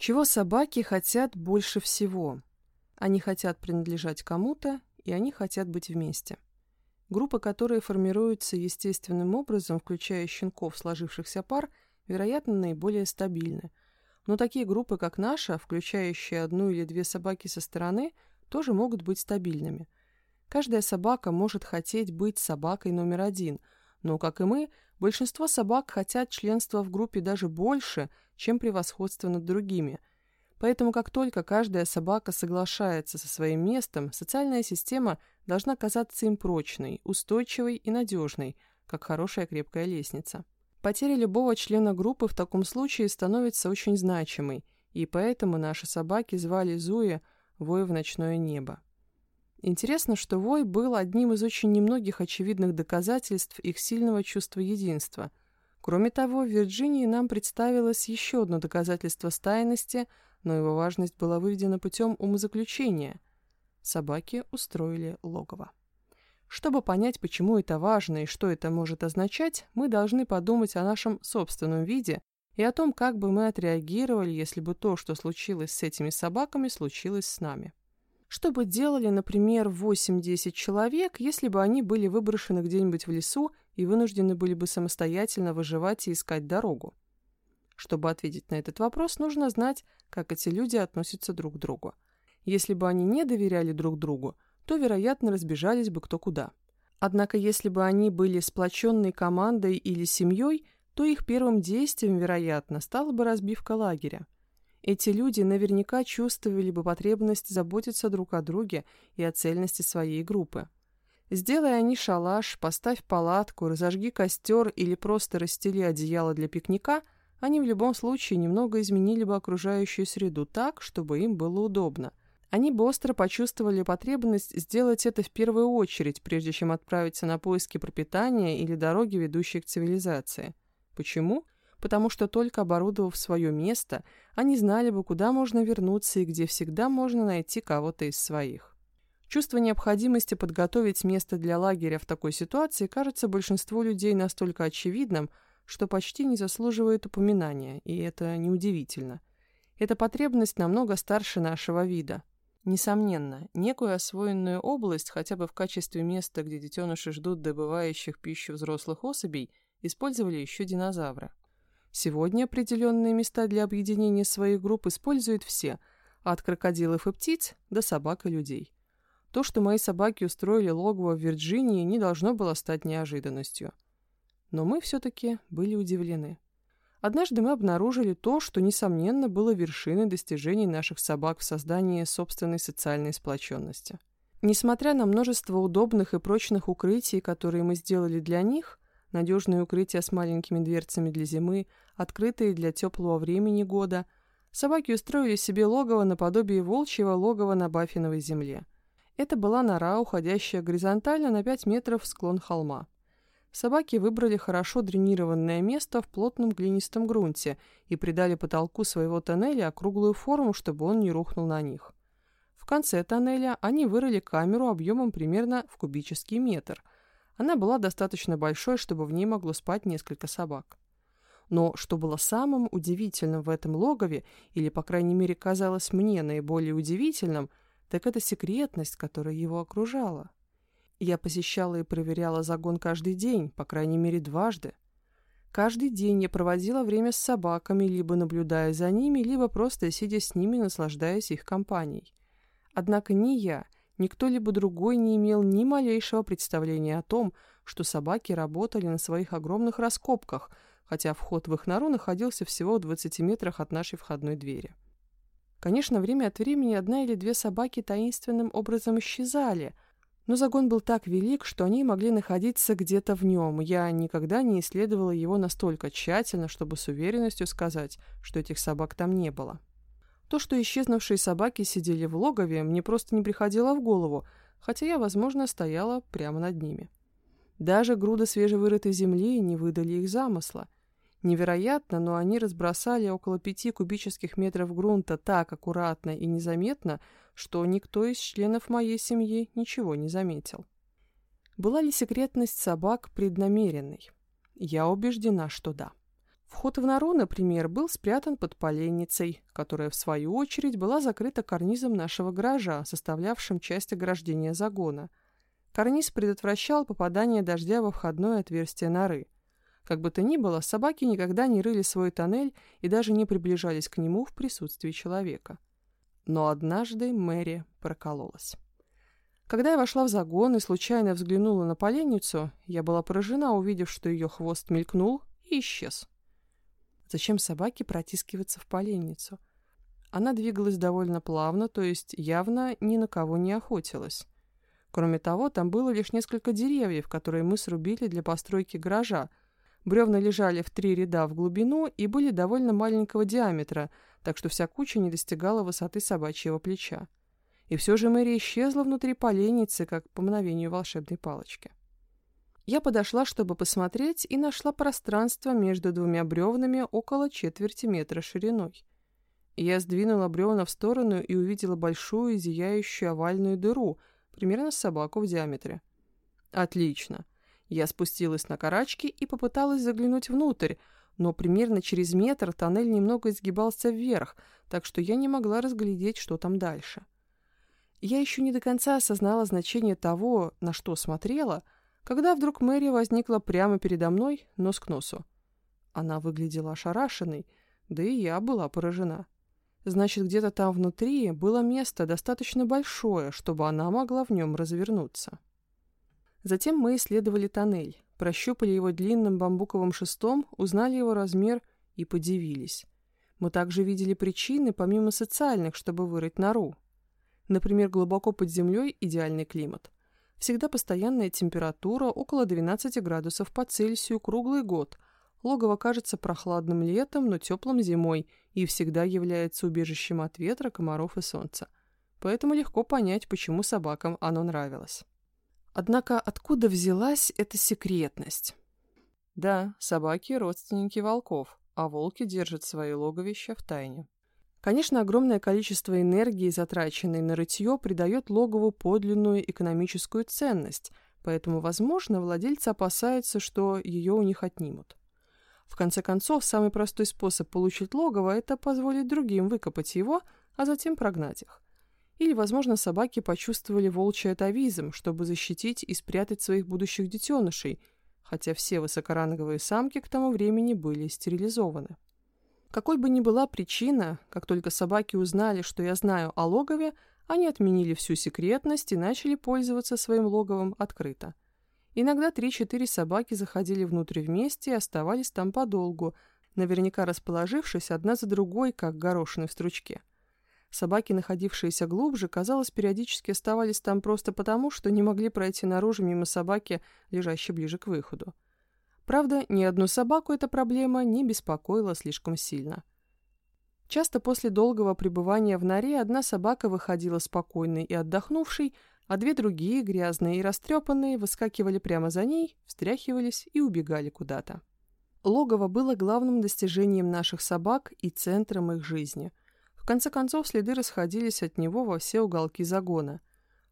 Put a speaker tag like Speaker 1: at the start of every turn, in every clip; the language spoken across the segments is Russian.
Speaker 1: Чего собаки хотят больше всего? Они хотят принадлежать кому-то, и они хотят быть вместе. Группы, которые формируются естественным образом, включая щенков сложившихся пар, вероятно, наиболее стабильны. Но такие группы, как наша, включающие одну или две собаки со стороны, тоже могут быть стабильными. Каждая собака может хотеть быть собакой номер один, но, как и мы, большинство собак хотят членства в группе даже больше, чем превосходство над другими. Поэтому как только каждая собака соглашается со своим местом, социальная система должна казаться им прочной, устойчивой и надежной, как хорошая крепкая лестница. Потеря любого члена группы в таком случае становится очень значимой, и поэтому наши собаки звали Зуя «Вой в ночное небо». Интересно, что вой был одним из очень немногих очевидных доказательств их сильного чувства единства – Кроме того, в Вирджинии нам представилось еще одно доказательство стайности, но его важность была выведена путем умозаключения. Собаки устроили логово. Чтобы понять, почему это важно и что это может означать, мы должны подумать о нашем собственном виде и о том, как бы мы отреагировали, если бы то, что случилось с этими собаками, случилось с нами. Что бы делали, например, 8-10 человек, если бы они были выброшены где-нибудь в лесу и вынуждены были бы самостоятельно выживать и искать дорогу? Чтобы ответить на этот вопрос, нужно знать, как эти люди относятся друг к другу. Если бы они не доверяли друг другу, то, вероятно, разбежались бы кто куда. Однако, если бы они были сплоченной командой или семьей, то их первым действием, вероятно, стала бы разбивка лагеря. Эти люди наверняка чувствовали бы потребность заботиться друг о друге и о цельности своей группы. Сделай они шалаш, поставь палатку, разожги костер или просто расстели одеяло для пикника, они в любом случае немного изменили бы окружающую среду так, чтобы им было удобно. Они бы остро почувствовали потребность сделать это в первую очередь, прежде чем отправиться на поиски пропитания или дороги, ведущие к цивилизации. Почему? Потому что только оборудовав свое место, они знали бы, куда можно вернуться и где всегда можно найти кого-то из своих. Чувство необходимости подготовить место для лагеря в такой ситуации кажется большинству людей настолько очевидным, что почти не заслуживает упоминания, и это неудивительно. Эта потребность намного старше нашего вида. Несомненно, некую освоенную область, хотя бы в качестве места, где детеныши ждут добывающих пищу взрослых особей, использовали еще динозавры. Сегодня определенные места для объединения своих групп используют все, от крокодилов и птиц до собак и людей. То, что мои собаки устроили логово в Вирджинии, не должно было стать неожиданностью. Но мы все-таки были удивлены. Однажды мы обнаружили то, что, несомненно, было вершиной достижений наших собак в создании собственной социальной сплоченности. Несмотря на множество удобных и прочных укрытий, которые мы сделали для них, надежные укрытия с маленькими дверцами для зимы, открытые для теплого времени года, собаки устроили себе логово наподобие волчьего логова на Баффиновой земле. Это была нора, уходящая горизонтально на 5 метров в склон холма. Собаки выбрали хорошо дренированное место в плотном глинистом грунте и придали потолку своего тоннеля округлую форму, чтобы он не рухнул на них. В конце тоннеля они вырыли камеру объемом примерно в кубический метр – она была достаточно большой, чтобы в ней могло спать несколько собак. Но что было самым удивительным в этом логове, или, по крайней мере, казалось мне наиболее удивительным, так это секретность, которая его окружала. Я посещала и проверяла загон каждый день, по крайней мере, дважды. Каждый день я проводила время с собаками, либо наблюдая за ними, либо просто сидя с ними, наслаждаясь их компанией. Однако ни я, Никто либо другой не имел ни малейшего представления о том, что собаки работали на своих огромных раскопках, хотя вход в их нору находился всего в 20 метрах от нашей входной двери. Конечно, время от времени одна или две собаки таинственным образом исчезали, но загон был так велик, что они могли находиться где-то в нем. Я никогда не исследовала его настолько тщательно, чтобы с уверенностью сказать, что этих собак там не было. То, что исчезнувшие собаки сидели в логове, мне просто не приходило в голову, хотя я, возможно, стояла прямо над ними. Даже груда свежевырытой земли не выдали их замысла. Невероятно, но они разбросали около пяти кубических метров грунта так аккуратно и незаметно, что никто из членов моей семьи ничего не заметил. Была ли секретность собак преднамеренной? Я убеждена, что да. Вход в нору, например, был спрятан под поленницей, которая, в свою очередь, была закрыта карнизом нашего гаража, составлявшим часть ограждения загона. Карниз предотвращал попадание дождя во входное отверстие норы. Как бы то ни было, собаки никогда не рыли свой тоннель и даже не приближались к нему в присутствии человека. Но однажды Мэри прокололась. Когда я вошла в загон и случайно взглянула на поленницу, я была поражена, увидев, что ее хвост мелькнул и исчез. Зачем собаке протискиваться в поленницу? Она двигалась довольно плавно, то есть явно ни на кого не охотилась. Кроме того, там было лишь несколько деревьев, которые мы срубили для постройки гаража. Бревна лежали в три ряда в глубину и были довольно маленького диаметра, так что вся куча не достигала высоты собачьего плеча. И все же Мэри исчезла внутри поленницы, как по мгновению волшебной палочки. Я подошла, чтобы посмотреть, и нашла пространство между двумя бревнами около четверти метра шириной. Я сдвинула бревна в сторону и увидела большую зияющую овальную дыру, примерно с собаку в диаметре. Отлично. Я спустилась на карачки и попыталась заглянуть внутрь, но примерно через метр тоннель немного изгибался вверх, так что я не могла разглядеть, что там дальше. Я еще не до конца осознала значение того, на что смотрела — когда вдруг Мэри возникла прямо передо мной, нос к носу. Она выглядела ошарашенной, да и я была поражена. Значит, где-то там внутри было место достаточно большое, чтобы она могла в нем развернуться. Затем мы исследовали тоннель, прощупали его длинным бамбуковым шестом, узнали его размер и подивились. Мы также видели причины, помимо социальных, чтобы вырыть нору. Например, глубоко под землей идеальный климат – Всегда постоянная температура около 12 градусов по Цельсию круглый год. Логово кажется прохладным летом, но теплым зимой и всегда является убежищем от ветра, комаров и солнца. Поэтому легко понять, почему собакам оно нравилось. Однако откуда взялась эта секретность? Да, собаки – родственники волков, а волки держат свои логовища в тайне. Конечно, огромное количество энергии, затраченной на рытье, придает логову подлинную экономическую ценность, поэтому, возможно, владельцы опасаются, что ее у них отнимут. В конце концов, самый простой способ получить логово – это позволить другим выкопать его, а затем прогнать их. Или, возможно, собаки почувствовали волчий атовизм, чтобы защитить и спрятать своих будущих детенышей, хотя все высокоранговые самки к тому времени были стерилизованы. Какой бы ни была причина, как только собаки узнали, что я знаю о логове, они отменили всю секретность и начали пользоваться своим логовом открыто. Иногда три-четыре собаки заходили внутрь вместе и оставались там подолгу, наверняка расположившись одна за другой, как горошины в стручке. Собаки, находившиеся глубже, казалось, периодически оставались там просто потому, что не могли пройти наружу мимо собаки, лежащей ближе к выходу. Правда, ни одну собаку эта проблема не беспокоила слишком сильно. Часто после долгого пребывания в норе одна собака выходила спокойной и отдохнувшей, а две другие, грязные и растрепанные, выскакивали прямо за ней, встряхивались и убегали куда-то. Логово было главным достижением наших собак и центром их жизни. В конце концов, следы расходились от него во все уголки загона.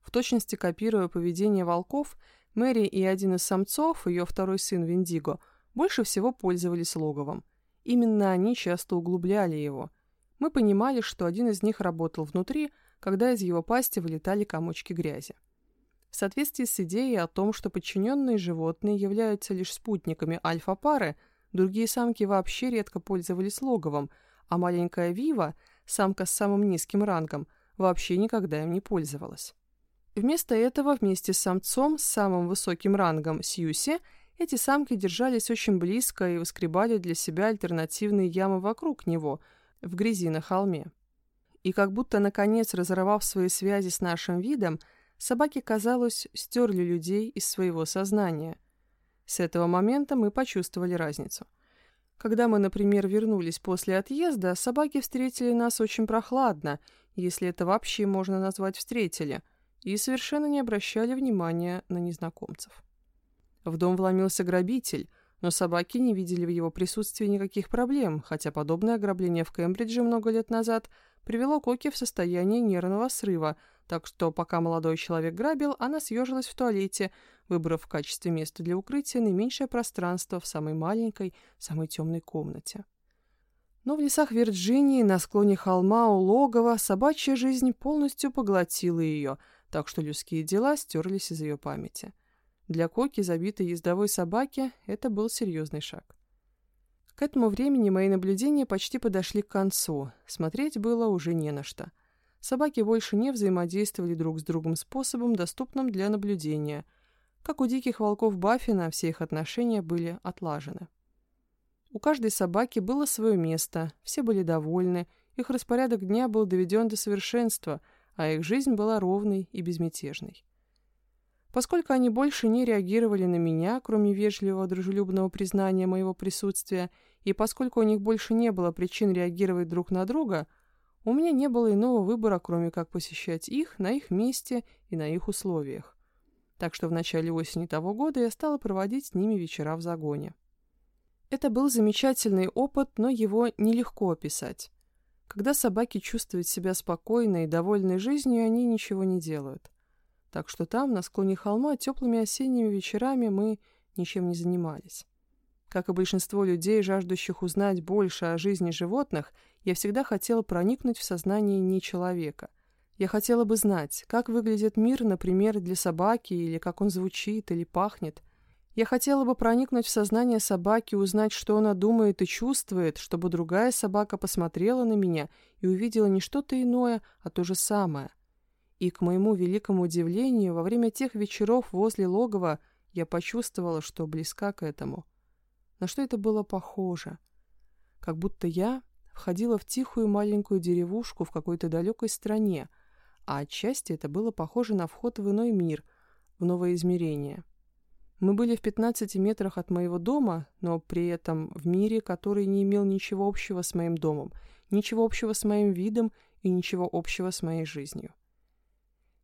Speaker 1: В точности копируя поведение волков, Мэри и один из самцов, ее второй сын Виндиго, больше всего пользовались логовом. Именно они часто углубляли его. Мы понимали, что один из них работал внутри, когда из его пасти вылетали комочки грязи. В соответствии с идеей о том, что подчиненные животные являются лишь спутниками альфа-пары, другие самки вообще редко пользовались логовом, а маленькая Вива, самка с самым низким рангом, вообще никогда им не пользовалась. Вместо этого вместе с самцом с самым высоким рангом Сьюси эти самки держались очень близко и выскребали для себя альтернативные ямы вокруг него, в грязи на холме. И как будто, наконец, разорвав свои связи с нашим видом, собаки, казалось, стерли людей из своего сознания. С этого момента мы почувствовали разницу. Когда мы, например, вернулись после отъезда, собаки встретили нас очень прохладно, если это вообще можно назвать «встретили», и совершенно не обращали внимания на незнакомцев. В дом вломился грабитель, но собаки не видели в его присутствии никаких проблем, хотя подобное ограбление в Кембридже много лет назад привело Коки в состояние нервного срыва, так что пока молодой человек грабил, она съежилась в туалете, выбрав в качестве места для укрытия наименьшее пространство в самой маленькой, самой темной комнате. Но в лесах Вирджинии, на склоне холма у логова, собачья жизнь полностью поглотила ее, так что людские дела стерлись из ее памяти. Для Коки, забитой ездовой собаки, это был серьезный шаг. К этому времени мои наблюдения почти подошли к концу, смотреть было уже не на что. Собаки больше не взаимодействовали друг с другом способом, доступным для наблюдения. Как у диких волков Баффина, все их отношения были отлажены. У каждой собаки было свое место, все были довольны, их распорядок дня был доведен до совершенства, а их жизнь была ровной и безмятежной. Поскольку они больше не реагировали на меня, кроме вежливого дружелюбного признания моего присутствия, и поскольку у них больше не было причин реагировать друг на друга, у меня не было иного выбора, кроме как посещать их на их месте и на их условиях. Так что в начале осени того года я стала проводить с ними вечера в загоне. Это был замечательный опыт, но его нелегко описать. Когда собаки чувствуют себя спокойно и довольны жизнью, они ничего не делают. Так что там, на склоне холма, теплыми осенними вечерами мы ничем не занимались. Как и большинство людей, жаждущих узнать больше о жизни животных, я всегда хотела проникнуть в сознание не человека. Я хотела бы знать, как выглядит мир, например, для собаки, или как он звучит или пахнет. Я хотела бы проникнуть в сознание собаки, узнать, что она думает и чувствует, чтобы другая собака посмотрела на меня и увидела не что-то иное, а то же самое. И, к моему великому удивлению, во время тех вечеров возле логова я почувствовала, что близка к этому. На что это было похоже? Как будто я входила в тихую маленькую деревушку в какой-то далекой стране, а отчасти это было похоже на вход в иной мир, в новое измерение. Мы были в 15 метрах от моего дома, но при этом в мире, который не имел ничего общего с моим домом, ничего общего с моим видом и ничего общего с моей жизнью.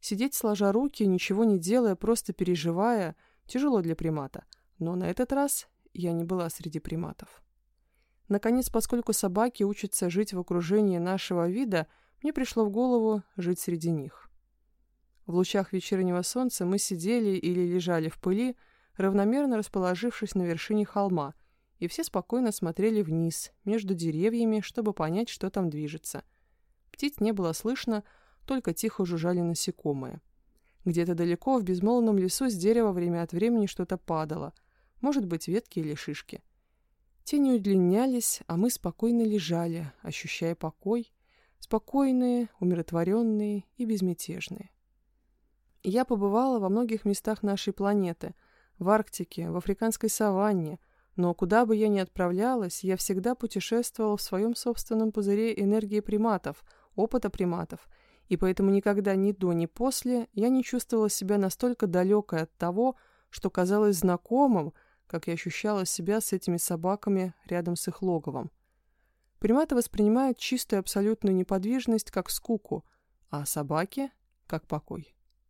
Speaker 1: Сидеть сложа руки, ничего не делая, просто переживая, тяжело для примата, но на этот раз я не была среди приматов. Наконец, поскольку собаки учатся жить в окружении нашего вида, мне пришло в голову жить среди них. В лучах вечернего солнца мы сидели или лежали в пыли, равномерно расположившись на вершине холма, и все спокойно смотрели вниз, между деревьями, чтобы понять, что там движется. Птиц не было слышно, только тихо жужжали насекомые. Где-то далеко, в безмолвном лесу, с дерева время от времени что-то падало. Может быть, ветки или шишки. Тени удлинялись, а мы спокойно лежали, ощущая покой, спокойные, умиротворенные и безмятежные. Я побывала во многих местах нашей планеты — в Арктике, в африканской саванне, но куда бы я ни отправлялась, я всегда путешествовала в своем собственном пузыре энергии приматов, опыта приматов, и поэтому никогда ни до, ни после я не чувствовала себя настолько далекой от того, что казалось знакомым, как я ощущала себя с этими собаками рядом с их логовом. Приматы воспринимают чистую абсолютную неподвижность как скуку, а собаки — как покой.